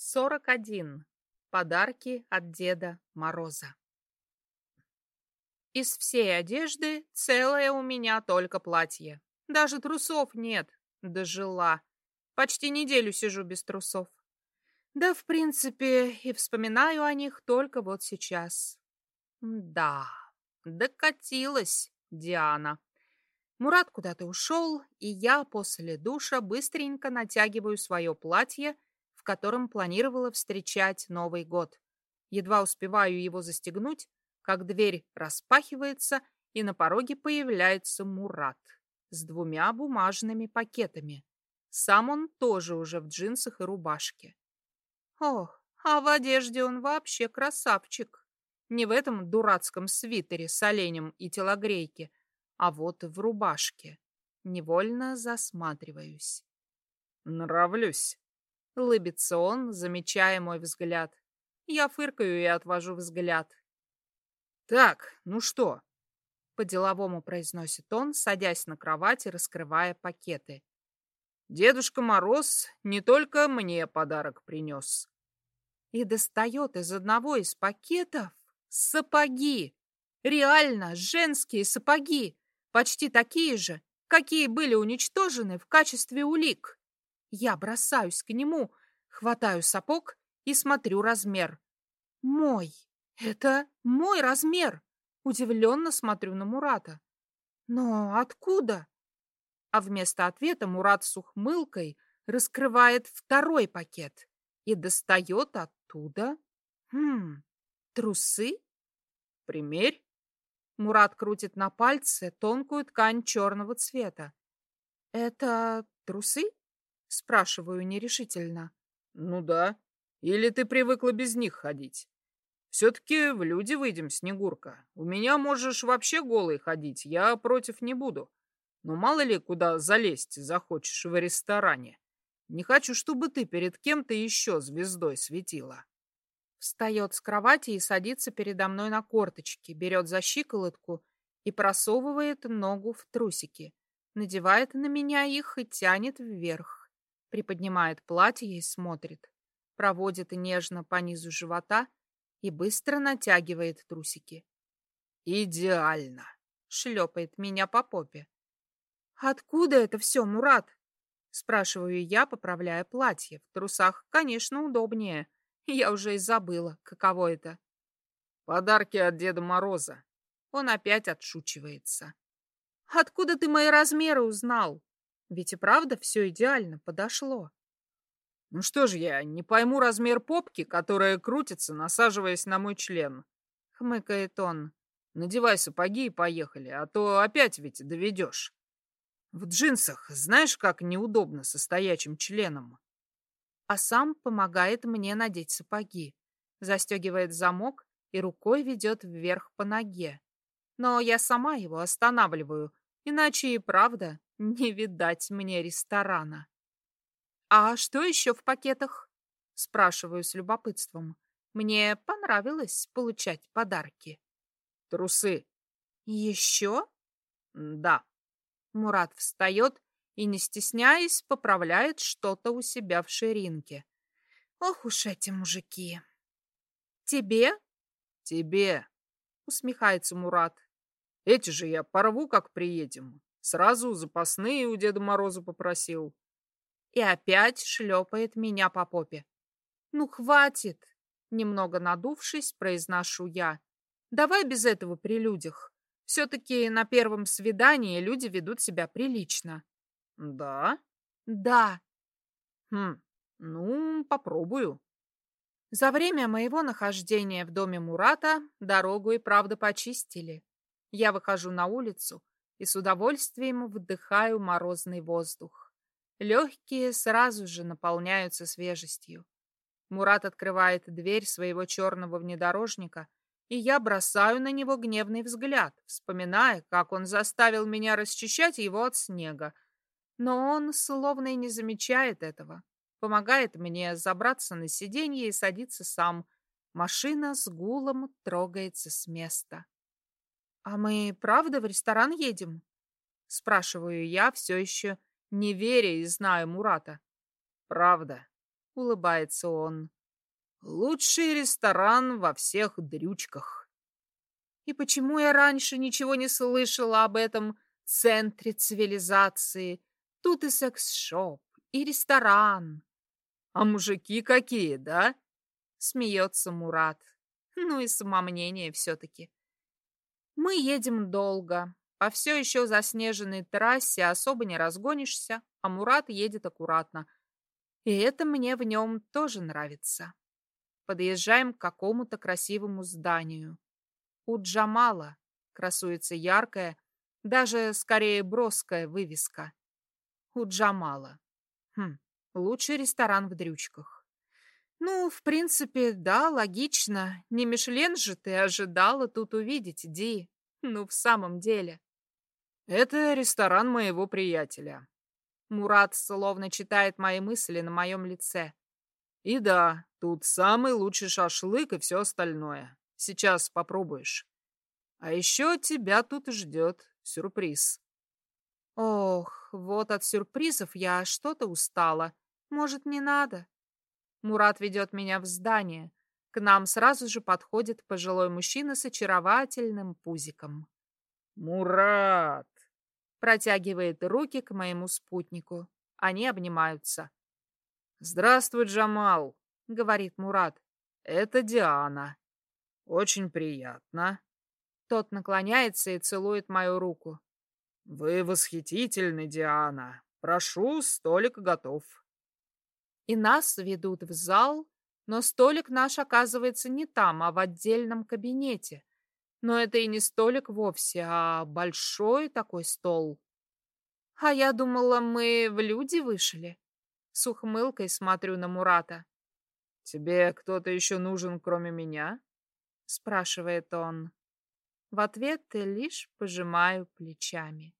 41. Подарки от Деда Мороза. Из всей одежды целое у меня только платье. Даже трусов нет. Дожила. Почти неделю сижу без трусов. Да, в принципе, и вспоминаю о них только вот сейчас. Да, докатилась Диана. Мурат куда-то ушел, и я после душа быстренько натягиваю свое платье которым планировала встречать Новый год. Едва успеваю его застегнуть, как дверь распахивается, и на пороге появляется Мурат с двумя бумажными пакетами. Сам он тоже уже в джинсах и рубашке. Ох, а в одежде он вообще красавчик. Не в этом дурацком свитере с оленем и телогрейке, а вот в рубашке. Невольно засматриваюсь. «Нравлюсь», Лыбится он, замечая мой взгляд. Я фыркаю и отвожу взгляд. «Так, ну что?» По-деловому произносит он, садясь на кровать и раскрывая пакеты. «Дедушка Мороз не только мне подарок принес». И достает из одного из пакетов сапоги. Реально женские сапоги, почти такие же, какие были уничтожены в качестве улик. Я бросаюсь к нему, хватаю сапог и смотрю размер. Мой. Это мой размер. Удивленно смотрю на Мурата. Но откуда? А вместо ответа Мурат с ухмылкой раскрывает второй пакет и достает оттуда... Хм, трусы? Примерь. Мурат крутит на пальце тонкую ткань черного цвета. Это трусы? Спрашиваю нерешительно. Ну да. Или ты привыкла без них ходить? Все-таки в люди выйдем, Снегурка. У меня можешь вообще голый ходить, я против не буду. Но мало ли куда залезть захочешь в ресторане. Не хочу, чтобы ты перед кем-то еще звездой светила. Встает с кровати и садится передо мной на корточки, берет за щиколотку и просовывает ногу в трусики, надевает на меня их и тянет вверх приподнимает платье и смотрит, проводит нежно по низу живота и быстро натягивает трусики. «Идеально!» — шлепает меня по попе. «Откуда это все, Мурат?» — спрашиваю я, поправляя платье. В трусах, конечно, удобнее. Я уже и забыла, каково это. «Подарки от Деда Мороза». Он опять отшучивается. «Откуда ты мои размеры узнал?» Ведь и правда все идеально подошло. Ну что же я, не пойму размер попки, которая крутится, насаживаясь на мой член. Хмыкает он. Надевай сапоги и поехали, а то опять ведь доведешь. В джинсах знаешь, как неудобно со стоячим членом. А сам помогает мне надеть сапоги. Застегивает замок и рукой ведет вверх по ноге. Но я сама его останавливаю, иначе и правда не видать мне ресторана. «А что еще в пакетах?» — спрашиваю с любопытством. Мне понравилось получать подарки. «Трусы». «Еще?» «Да». Мурат встает и, не стесняясь, поправляет что-то у себя в ширинке. «Ох уж эти мужики!» «Тебе?» «Тебе», — усмехается Мурат. «Эти же я порву, как приедем. Сразу запасные у Деда Мороза попросил. И опять шлепает меня по попе. Ну, хватит! Немного надувшись, произношу я. Давай без этого при людях. Все-таки на первом свидании люди ведут себя прилично. Да? Да. Хм, ну, попробую. За время моего нахождения в доме Мурата дорогу и правда почистили. Я выхожу на улицу, и с удовольствием вдыхаю морозный воздух. Легкие сразу же наполняются свежестью. Мурат открывает дверь своего черного внедорожника, и я бросаю на него гневный взгляд, вспоминая, как он заставил меня расчищать его от снега. Но он словно и не замечает этого. Помогает мне забраться на сиденье и садиться сам. Машина с гулом трогается с места. «А мы правда в ресторан едем?» Спрашиваю я, все еще не веря и зная Мурата. «Правда». улыбается он. Лучший ресторан во всех дрючках. И почему я раньше ничего не слышала об этом центре цивилизации? Тут и секс-шоп, и ресторан. А мужики какие, да? Смеется Мурат. Ну и самомнение все-таки. Мы едем долго. По все еще заснеженной трассе особо не разгонишься, а Мурат едет аккуратно. И это мне в нем тоже нравится. Подъезжаем к какому-то красивому зданию. У Джамала красуется яркая, даже скорее броская вывеска. У Джамала. Хм, лучший ресторан в Дрючках. Ну, в принципе, да, логично. Не Мишлен же ты ожидала тут увидеть, Ди. Ну, в самом деле. Это ресторан моего приятеля. Мурат словно читает мои мысли на моем лице. И да, тут самый лучший шашлык и все остальное. Сейчас попробуешь. А еще тебя тут ждет сюрприз. Ох, вот от сюрпризов я что-то устала. Может, не надо? Мурат ведет меня в здание. К нам сразу же подходит пожилой мужчина с очаровательным пузиком. «Мурат!» Протягивает руки к моему спутнику. Они обнимаются. «Здравствуй, Джамал», — говорит Мурат. «Это Диана. Очень приятно». Тот наклоняется и целует мою руку. «Вы восхитительны, Диана. Прошу, столик готов». И нас ведут в зал, но столик наш оказывается не там, а в отдельном кабинете. Но это и не столик вовсе, а большой такой стол. А я думала, мы в люди вышли. С ухмылкой смотрю на Мурата. «Тебе кто-то еще нужен, кроме меня?» Спрашивает он. В ответ лишь пожимаю плечами.